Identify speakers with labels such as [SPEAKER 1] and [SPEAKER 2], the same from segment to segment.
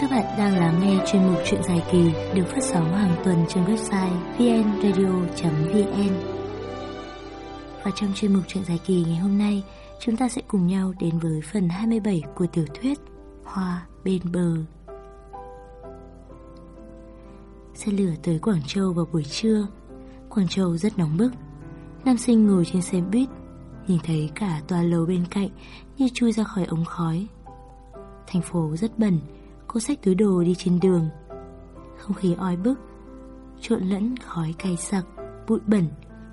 [SPEAKER 1] Các bạn đang lắng nghe chuyên mục chuyện dài kỳ được phát sóng hàng tuần trên website vnradio.vn. Và trong chuyên mục chuyện dài kỳ ngày hôm nay, chúng ta sẽ cùng nhau đến với phần 27 của tiểu thuyết Hoa bên bờ. Xe lửa tới Quảng Châu vào buổi trưa. Quảng Châu rất nóng bức. Nam sinh ngồi trên xe buýt, nhìn thấy cả tòa lầu bên cạnh như chui ra khỏi ống khói. Thành phố rất bẩn, cô xách túi đồ đi trên đường. Không khí oi bức, trộn lẫn khói cay sặc, bụi bẩn,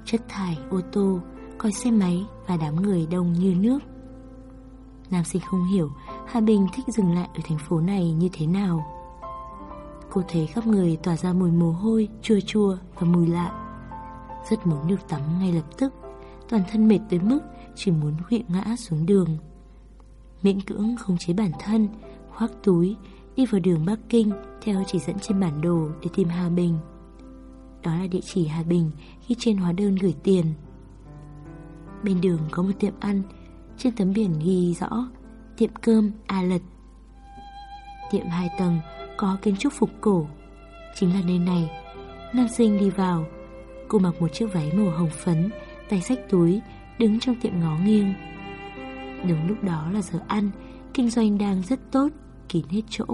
[SPEAKER 1] chất thải, ô tô, coi xe máy và đám người đông như nước. Nam sinh không hiểu Hà Bình thích dừng lại ở thành phố này như thế nào. Cô thấy khắp người tỏa ra mùi mồ hôi, chua chua và mùi lạ. Rất muốn được tắm ngay lập tức, toàn thân mệt tới mức chỉ muốn huyện ngã xuống đường. Miễn cưỡng không chế bản thân, khoác túi, đi vào đường Bắc Kinh theo chỉ dẫn trên bản đồ để tìm Hà Bình. Đó là địa chỉ Hà Bình khi trên hóa đơn gửi tiền. Bên đường có một tiệm ăn, trên tấm biển ghi rõ tiệm cơm A Lật. Tiệm hai tầng có kiến trúc phục cổ, chính là nơi này. Nam sinh đi vào, cô mặc một chiếc váy màu hồng phấn, tay xách túi, đứng trong tiệm ngó nghiêng. Đúng lúc đó là giờ ăn, kinh doanh đang rất tốt, kín hết chỗ.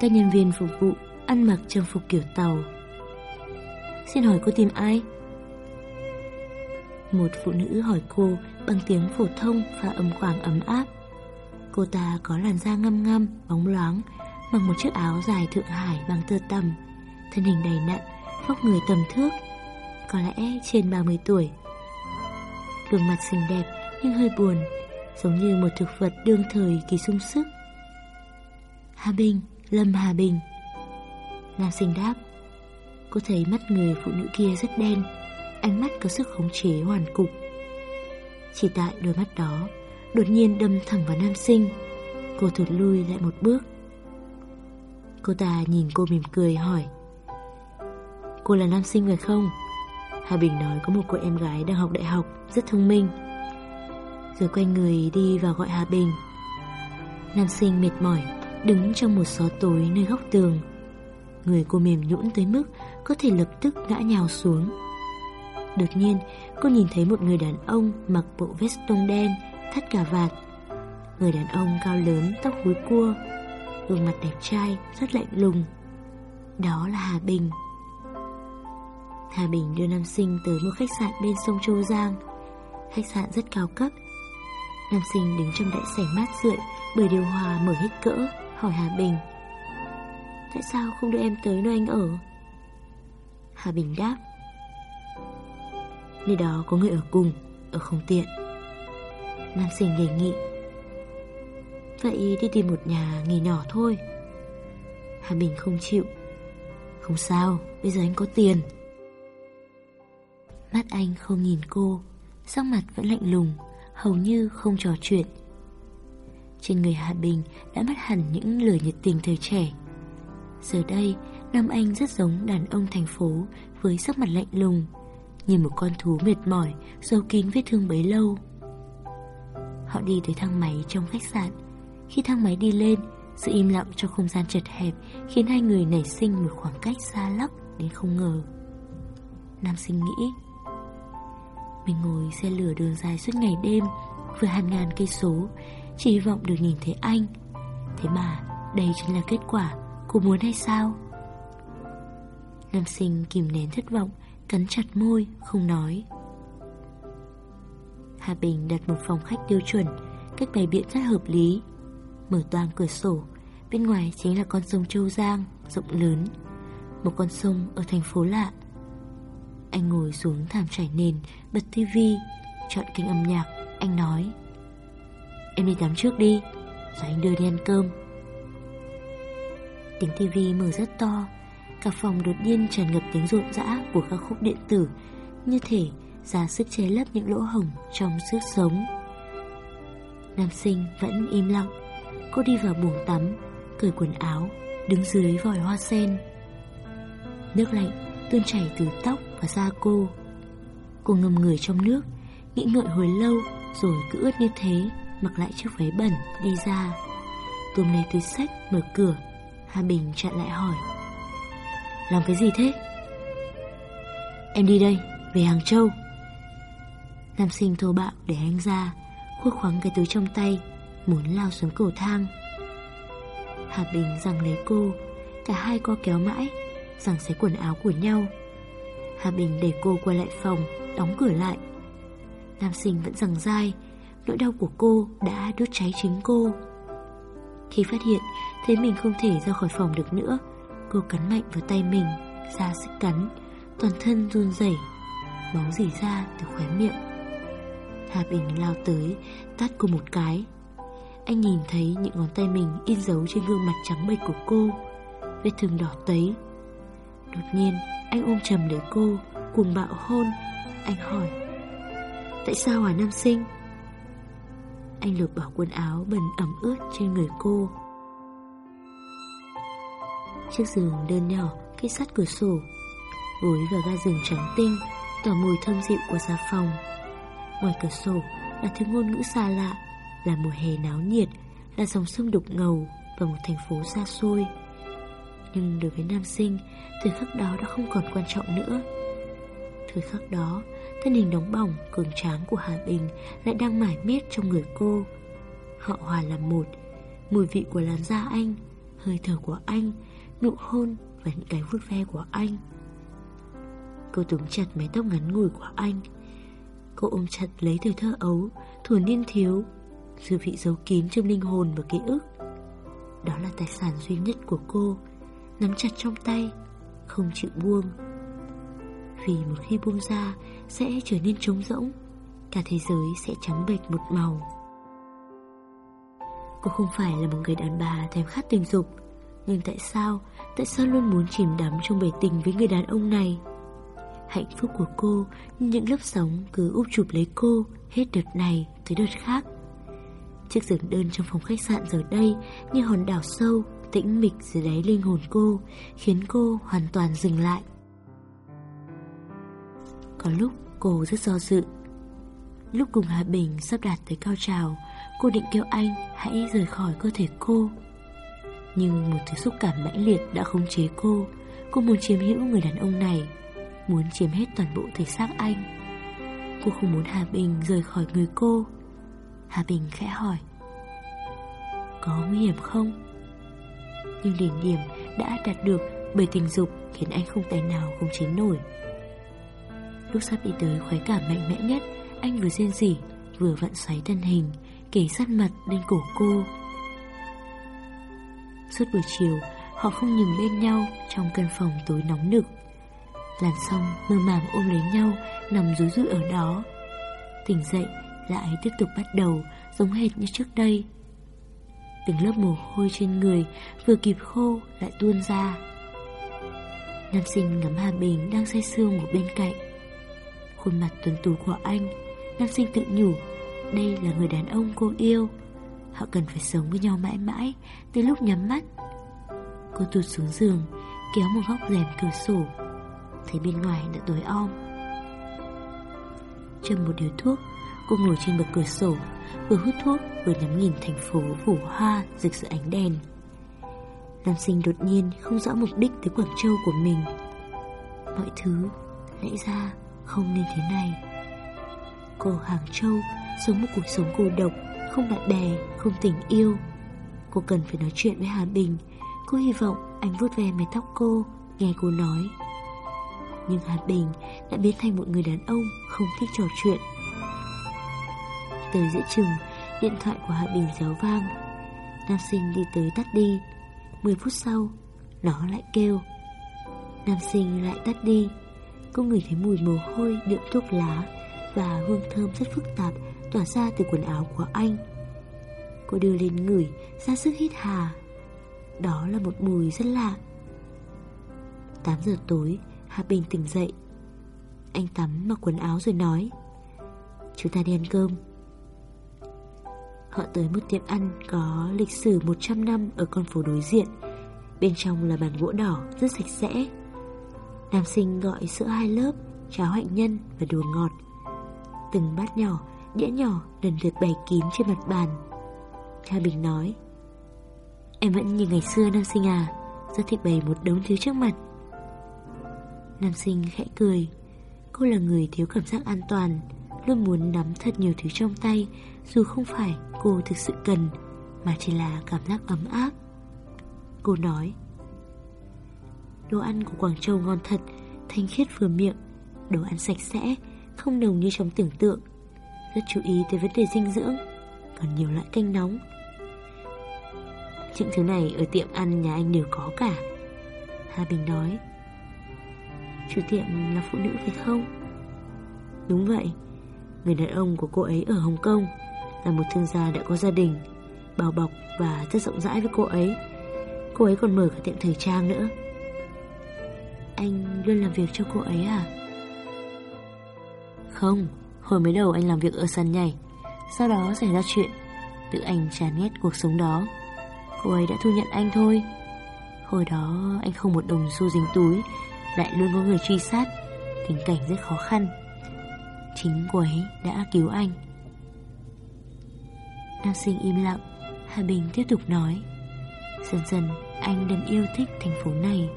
[SPEAKER 1] Các nhân viên phục vụ ăn mặc trang phục kiểu tàu. Xin hỏi cô tìm ai? Một phụ nữ hỏi cô bằng tiếng phổ thông và âm khoảng ấm áp. Cô ta có làn da ngăm ngăm, bóng loáng, mặc một chiếc áo dài Thượng Hải bằng tơ tằm, thân hình đầy nặn, vóc người tầm thước, có lẽ trên 30 tuổi. Gương mặt xinh đẹp nhưng hơi buồn, giống như một thực vật đương thời kỳ sung sức. Hà Bình, Lâm Hà Bình. Nam sinh đáp. Cô thấy mắt người phụ nữ kia rất đen, ánh mắt có sức khống chế hoàn cục. Chỉ tại đôi mắt đó, đột nhiên đâm thẳng vào nam sinh. Cô thụt lui lại một bước. Cô ta nhìn cô mỉm cười hỏi. Cô là nam sinh phải không? Hà Bình nói có một cô em gái đang học đại học, rất thông minh. Rồi quay người đi vào gọi Hà Bình. Nam sinh mệt mỏi, đứng trong một xó tối nơi góc tường. Người cô mềm nhũn tới mức có thể lập tức ngã nhào xuống. Đột nhiên, cô nhìn thấy một người đàn ông mặc bộ vest tông đen, thắt cà vạt. Người đàn ông cao lớn, tóc húi cua, gương mặt đẹp trai, rất lạnh lùng. Đó là Hà Bình. Hà Bình đưa nam sinh tới một khách sạn bên sông Châu Giang. Khách sạn rất cao cấp. Nam sinh đứng trong đại sảnh mát rượi bởi điều hòa mở hết cỡ, hỏi Hà Bình. Tại sao không đưa em tới nơi anh ở? Hà Bình đáp. Nơi đó có người ở cùng, ở không tiện. Nam sinh đề nghị. Vậy đi tìm một nhà nghỉ nhỏ thôi. Hà Bình không chịu. Không sao, bây giờ anh có tiền. Mắt anh không nhìn cô Sắc mặt vẫn lạnh lùng Hầu như không trò chuyện trên người Hà Bình đã mất hẳn những lửa nhiệt tình thời trẻ. Giờ đây, Nam Anh rất giống đàn ông thành phố Với sắc mặt lạnh lùng, Như một con thú mệt mỏi dấu kín vết thương bấy lâu. Họ đi tới thang máy trong khách sạn. Khi thang máy đi lên, Sự im lặng trong không gian chật hẹp Khiến hai người nảy sinh một khoảng cách xa lắc Đến không ngờ. Nam sinh nghĩ, mình ngồi xe lửa đường dài suốt ngày đêm, Vừa hàng ngàn cây số chỉ hy vọng được nhìn thấy anh. Thế mà, đây chính là kết quả Cô muốn hay sao? Nam sinh kìm nén thất vọng, Cắn chặt môi, không nói. Hà Bình đặt một phòng khách tiêu chuẩn, Cách bày biện rất hợp lý. Mở toàn cửa sổ, Bên ngoài chính là con sông Châu Giang, Rộng lớn. Một con sông ở thành phố lạ. Anh ngồi xuống thảm trải nền, Bật tivi, Chọn kênh âm nhạc, Anh nói. Em đi tắm trước đi Rồi anh đưa đi ăn cơm. Tiếng tivi mở rất to Cả phòng đột nhiên tràn ngập tiếng rộn rã Của các khúc điện tử Như thể ra sức che lấp những lỗ hổng Trong sức sống. Nam sinh vẫn im lặng Cô đi vào buồng tắm Cởi quần áo Đứng dưới vòi hoa sen. Nước lạnh tuôn chảy từ tóc và da cô. Cô ngâm người trong nước, nghĩ ngợi hồi lâu rồi cứ ướt như thế, mặc lại chiếc váy bẩn đi ra. Tôm lấy túi sách, mở cửa, Hà Bình chặn lại hỏi. Làm cái gì thế? Em đi đây, về Hàng Châu. Nam sinh thô bạo để anh ra Khuất khoáng cái túi trong tay Muốn lao xuống cầu thang. Hà Bình giằng lấy cô Cả hai co kéo mãi Giằng xé quần áo của nhau. Hà Bình để cô quay lại phòng Đóng cửa lại. Nam sinh vẫn giằng dai Nỗi đau của cô đã đốt cháy chính cô. Khi phát hiện, Thấy mình không thể ra khỏi phòng được nữa, Cô cắn mạnh vào tay mình, ra sức cắn, Toàn thân run rẩy, Máu rỉ ra từ khóe miệng. Hà Bình lao tới, Tát cô một cái. Anh nhìn thấy những ngón tay mình In dấu trên gương mặt trắng bệch của cô, Vết thương đỏ tấy. Đột nhiên, anh ôm chầm lấy cô, cuồng bạo hôn. Anh hỏi, Tại sao Hà nam sinh? Anh lột bỏ quần áo bẩn ẩm ướt trên người cô. Chiếc giường đơn nhỏ Kết sắt cửa sổ, Gối và ga giường trắng tinh, Tỏa mùi thơm dịu của xà phòng. Ngoài cửa sổ là thứ ngôn ngữ xa lạ, Là mùa hè náo nhiệt, Là dòng sông đục ngầu Và một thành phố xa xôi. Nhưng đối với nam sinh, Thời khắc đó đã không còn quan trọng nữa. Thời khắc đó Thân hình nóng bỏng, cường tráng của Hà Bình Lại đang mải miết trong người cô. Họ hòa làm một Mùi vị của làn da anh Hơi thở của anh Nụ hôn và những cái vuốt ve của anh. Cô túm chặt mái tóc ngắn ngủi của anh. Cô ôm chặt lấy thời thơ ấu Thuở niên thiếu Sự vị giấu kín trong linh hồn và ký ức. Đó là tài sản duy nhất của cô Nắm chặt trong tay Không chịu buông. Vì một khi buông ra sẽ trở nên trống rỗng. Cả thế giới sẽ trắng bệch một màu. Cô không phải là một người đàn bà thèm khát tình dục, Nhưng tại sao Tại sao luôn muốn chìm đắm trong bể tình với người đàn ông này? Hạnh phúc của cô, những lớp sóng cứ úp chụp lấy cô Hết đợt này tới đợt khác. Chiếc giường đơn trong phòng khách sạn giờ đây Như hòn đảo sâu, Tĩnh mịch dưới đáy linh hồn cô, Khiến cô hoàn toàn dừng lại. Có lúc cô rất do dự. Lúc cùng Hà Bình sắp đạt tới cao trào, Cô định kêu anh hãy rời khỏi cơ thể cô. Nhưng một thứ xúc cảm mãnh liệt đã khống chế cô. Cô muốn chiếm hữu người đàn ông này, Muốn chiếm hết toàn bộ thể xác anh. Cô không muốn Hà Bình rời khỏi người cô. Hà Bình khẽ hỏi, Có nguy hiểm không? Nhưng đỉnh điểm đã đạt được bởi tình dục khiến anh không tài nào không chế nổi. Lúc sắp đi tới khoái cảm mạnh mẽ nhất, Anh vừa rên rỉ, Vừa vặn xoáy thân hình Kể sát mặt lên cổ cô. Suốt buổi chiều, Họ không nhìn bên nhau Trong căn phòng tối nóng nực. Làm xong mơ màng ôm lấy nhau Nằm rối rụi ở đó. Tỉnh dậy, lại tiếp tục bắt đầu, Giống hệt như trước đây. Từng lớp mồ hôi trên người Vừa kịp khô lại tuôn ra. Nam sinh ngắm Hà Bình Đang say sưa ngủ bên cạnh. Khuôn mặt tuấn tú của anh, Nam sinh tự nhủ, Đây là người đàn ông cô yêu. Họ cần phải sống với nhau mãi mãi. Từ lúc nhắm mắt, Cô tụt xuống giường, Kéo một góc rèm cửa sổ. Thấy bên ngoài đã tối om. Châm một điếu thuốc, Cô ngồi trên bậc cửa sổ, Vừa hút thuốc, vừa ngắm nhìn thành phố phủ hoa Rực rỡ ánh đèn. Nam sinh đột nhiên không rõ mục đích tới Quảng Châu của mình. Mọi thứ lẽ ra không nên thế này. Cô Hàng Châu sống một cuộc sống cô độc Không bạn bè, không tình yêu. Cô cần phải nói chuyện với Hà Bình. Cô hy vọng anh vuốt ve mái tóc cô Nghe cô nói. Nhưng Hà Bình đã biến thành một người đàn ông Không thích trò chuyện. Tới giữa chừng Điện thoại của Hà Bình réo vang. Nam sinh đi tới tắt đi. 10 phút sau Nó lại kêu. Nam sinh lại tắt đi. Cô ngửi thấy mùi mồ hôi đượm thuốc lá Và hương thơm rất phức tạp, Tỏa ra từ quần áo của anh. Cô đưa lên ngửi ra sức hít hà. Đó là một mùi rất lạ. 8 giờ tối Hà Bình tỉnh dậy. Anh tắm mặc quần áo rồi nói, Chúng ta đi ăn cơm. Họ tới một tiệm ăn có lịch sử 100 năm ở con phố đối diện. Bên trong là bàn gỗ đỏ, rất sạch sẽ. Nam sinh gọi sữa hai lớp, cháo hạnh nhân và đồ ngọt. Từng bát nhỏ, đĩa nhỏ lần lượt bày kín trên mặt bàn. Cha Bình nói Em vẫn như ngày xưa Nam sinh à Rất thích bày một đống thứ trước mặt. Nam sinh khẽ cười Cô là người thiếu cảm giác an toàn Luôn muốn nắm thật nhiều thứ trong tay Dù không phải cô thực sự cần Mà chỉ là cảm giác ấm áp. Cô nói Đồ ăn của Quảng Châu ngon thật, Thanh khiết vừa miệng, Đồ ăn sạch sẽ, Không nồng như trong tưởng tượng. Rất chú ý tới vấn đề dinh dưỡng, Còn nhiều loại canh nóng. Những thứ này ở tiệm ăn nhà anh đều có cả. Hà Bình nói, Chủ tiệm là phụ nữ phải không? Đúng vậy, Người đàn ông của cô ấy ở Hồng Kông Là một thương gia đã có gia đình, Bao bọc và rất rộng rãi với cô ấy. Cô ấy còn mở cả tiệm thời trang nữa. Anh luôn làm việc cho cô ấy à? Không, Hồi mới đầu anh làm việc ở sân nhảy, Sau đó xảy ra chuyện, Tự anh chán ghét cuộc sống đó. Cô ấy đã thu nhận anh thôi. Hồi đó anh không một đồng xu dính túi, Lại luôn có người truy sát, Tình cảnh rất khó khăn. Chính cô ấy đã cứu anh. Nam sinh im lặng, Hà Bình tiếp tục nói, Dần dần anh đang yêu thích thành phố này.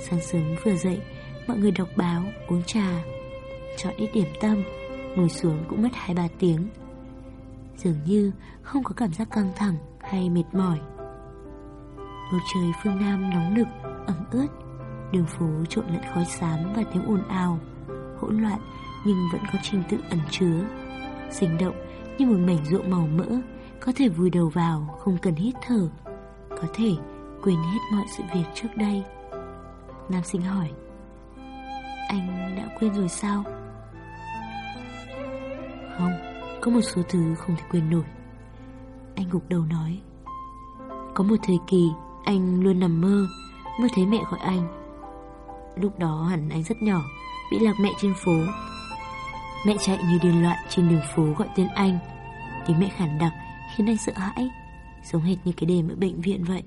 [SPEAKER 1] Sáng sớm vừa dậy Mọi người đọc báo, uống trà. Chọn ít điểm tâm Ngồi xuống cũng mất hai ba tiếng. Dường như không có cảm giác căng thẳng hay mệt mỏi. Bầu trời phương Nam nóng nực, ẩm ướt. Đường phố trộn lẫn khói xám và tiếng ồn ào Hỗn loạn nhưng vẫn có trình tự ẩn chứa. Sinh động như một mảnh ruộng màu mỡ Có thể vùi đầu vào không cần hít thở. Có thể quên hết mọi sự việc trước đây. Nam sinh hỏi. Anh đã quên rồi sao? Không, có một số thứ không thể quên nổi. Anh gục đầu nói. Có một thời kỳ anh luôn nằm mơ Mơ thấy mẹ gọi anh. Lúc đó hẳn anh rất nhỏ Bị lạc mẹ trên phố. Mẹ chạy như điên loạn trên đường phố gọi tên anh. Tiếng mẹ khản đặc khiến anh sợ hãi Giống hệt như cái đêm ở bệnh viện vậy.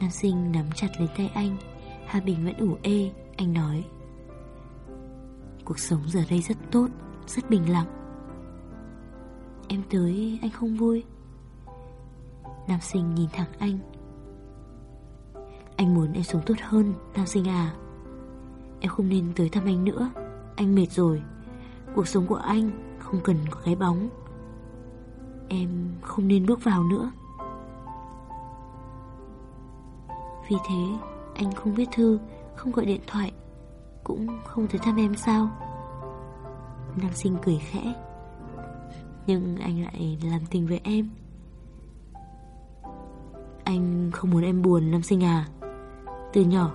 [SPEAKER 1] Nam sinh nắm chặt lấy tay anh, Hà Bình vẫn ủ ê, Anh nói. Cuộc sống giờ đây rất tốt, Rất bình lặng. Em tới, anh không vui. Nam sinh nhìn thẳng anh. Anh muốn em sống tốt hơn, Nam sinh à. Em không nên tới thăm anh nữa, Anh mệt rồi. Cuộc sống của anh không cần có cái bóng. Em không nên bước vào nữa. Vì thế, anh không viết thư, Không gọi điện thoại, Cũng không tới thăm em sao? Nam sinh cười khẽ. Nhưng anh lại làm tình với em. Anh không muốn em buồn, Nam sinh à. Từ nhỏ,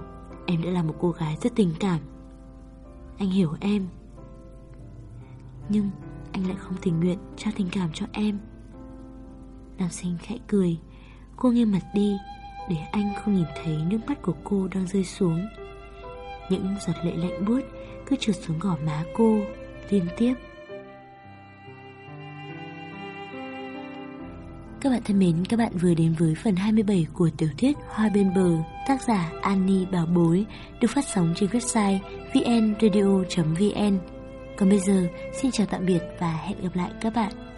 [SPEAKER 1] Em đã là một cô gái rất tình cảm. Anh hiểu em. Nhưng anh lại không tình nguyện trao tình cảm cho em. Nam sinh khẽ cười, Cô nghiêng mặt đi. Để anh không nhìn thấy nước mắt của cô đang rơi xuống Những giọt lệ lạnh buốt Cứ trượt xuống gò má cô Liên tiếp Các bạn thân mến, các bạn vừa đến với phần 27 của tiểu thuyết Hoa bên bờ, tác giả Annie Bảo Bối, được phát sóng trên website vnradio.vn. Còn bây giờ, xin chào tạm biệt và hẹn gặp lại các bạn.